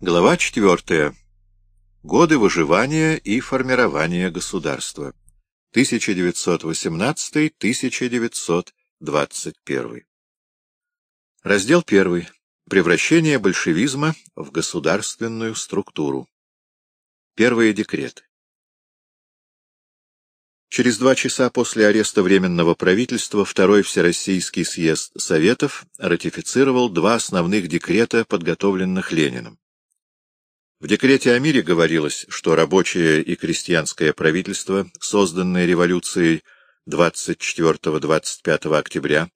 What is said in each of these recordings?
Глава 4. Годы выживания и формирования государства. 1918-1921. Раздел 1. Превращение большевизма в государственную структуру. Первые декреты. Через два часа после ареста Временного правительства Второй Всероссийский съезд Советов ратифицировал два основных декрета, подготовленных Лениным. В декрете о мире говорилось, что рабочее и крестьянское правительство, созданное революцией 24-25 октября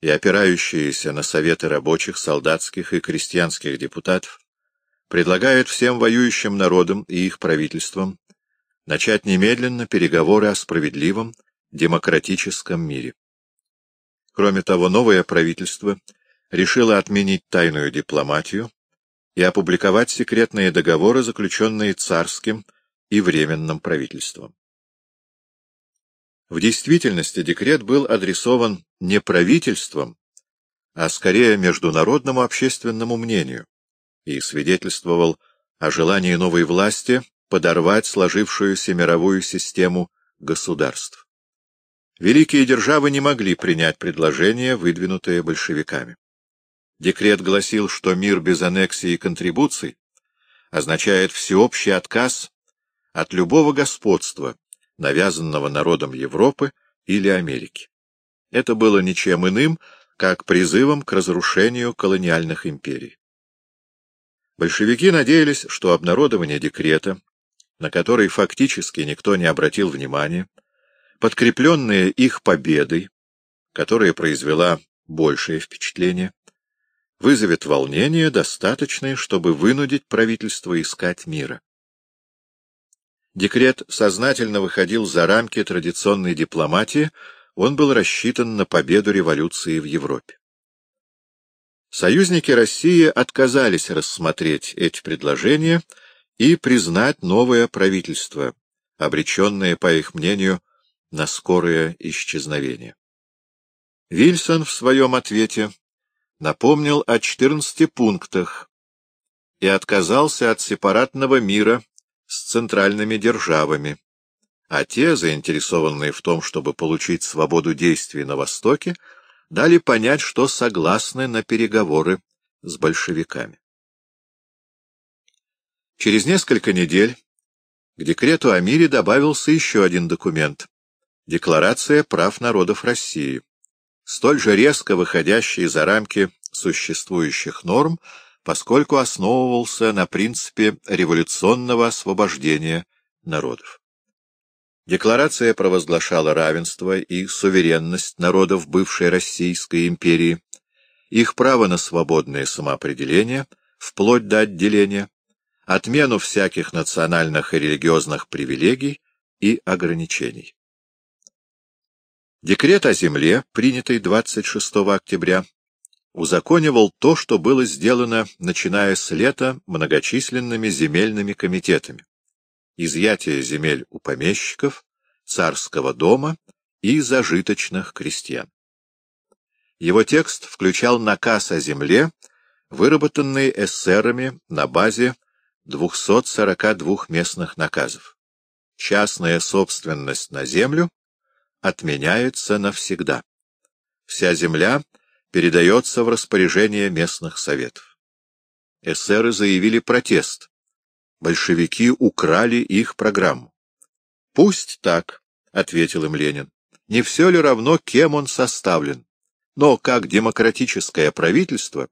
и опирающееся на советы рабочих, солдатских и крестьянских депутатов, предлагает всем воюющим народам и их правительствам начать немедленно переговоры о справедливом демократическом мире. Кроме того, новое правительство решило отменить тайную дипломатию и опубликовать секретные договоры, заключенные царским и временным правительством. В действительности декрет был адресован не правительством, а скорее международному общественному мнению и свидетельствовал о желании новой власти подорвать сложившуюся мировую систему государств. Великие державы не могли принять предложение, выдвинутое большевиками. Декрет гласил, что мир без аннексии и контрибуций означает всеобщий отказ от любого господства, навязанного народом Европы или Америки. Это было ничем иным, как призывом к разрушению колониальных империй. Большевики надеялись, что обнародование декрета, на который фактически никто не обратил внимания, подкрепленное их победой, которая произвела большее впечатление, вызовет волнение, достаточное, чтобы вынудить правительство искать мира. Декрет сознательно выходил за рамки традиционной дипломатии, он был рассчитан на победу революции в Европе. Союзники России отказались рассмотреть эти предложения и признать новое правительство, обреченное, по их мнению, на скорое исчезновение. Вильсон в своем ответе напомнил о 14 пунктах и отказался от сепаратного мира с центральными державами, а те, заинтересованные в том, чтобы получить свободу действий на Востоке, дали понять, что согласны на переговоры с большевиками. Через несколько недель к декрету о мире добавился еще один документ — Декларация прав народов России столь же резко выходящий за рамки существующих норм, поскольку основывался на принципе революционного освобождения народов. Декларация провозглашала равенство и суверенность народов бывшей Российской империи, их право на свободное самоопределение, вплоть до отделения, отмену всяких национальных и религиозных привилегий и ограничений. Декрет о земле, принятый 26 октября, узаконивал то, что было сделано, начиная с лета, многочисленными земельными комитетами. Изъятие земель у помещиков, царского дома и зажиточных крестьян. Его текст включал наказ о земле, выработанный эсерами на базе 242 местных наказов. Частная собственность на землю отменяется навсегда. Вся земля передается в распоряжение местных советов. Эсеры заявили протест. Большевики украли их программу. «Пусть так», — ответил им Ленин. «Не все ли равно, кем он составлен? Но как демократическое правительство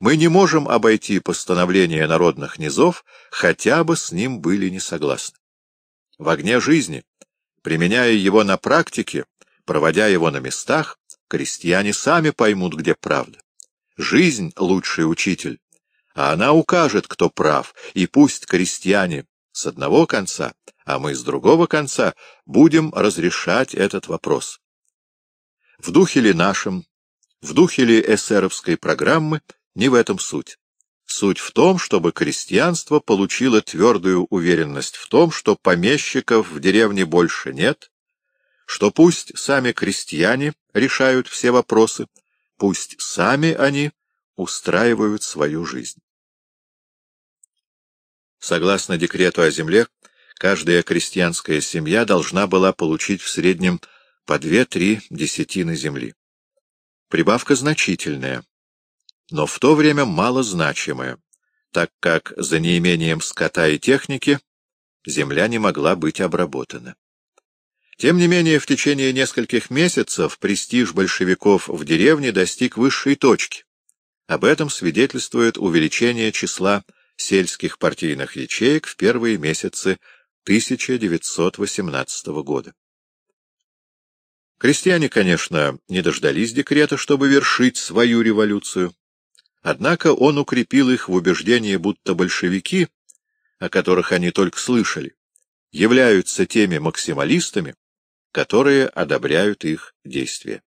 мы не можем обойти постановление народных низов, хотя бы с ним были не согласны. В огне жизни Применяя его на практике, проводя его на местах, крестьяне сами поймут, где правда. Жизнь — лучший учитель, а она укажет, кто прав, и пусть крестьяне с одного конца, а мы с другого конца будем разрешать этот вопрос. В духе ли нашем, в духе ли эсеровской программы, не в этом суть. Суть в том, чтобы крестьянство получило твердую уверенность в том, что помещиков в деревне больше нет, что пусть сами крестьяне решают все вопросы, пусть сами они устраивают свою жизнь. Согласно декрету о земле, каждая крестьянская семья должна была получить в среднем по две-три десятины земли. Прибавка значительная, но в то время малозначимая, так как за неимением скота и техники земля не могла быть обработана. Тем не менее, в течение нескольких месяцев престиж большевиков в деревне достиг высшей точки. Об этом свидетельствует увеличение числа сельских партийных ячеек в первые месяцы 1918 года. Крестьяне, конечно, не дождались декрета, чтобы вершить свою революцию. Однако он укрепил их в убеждении, будто большевики, о которых они только слышали, являются теми максималистами, которые одобряют их действия.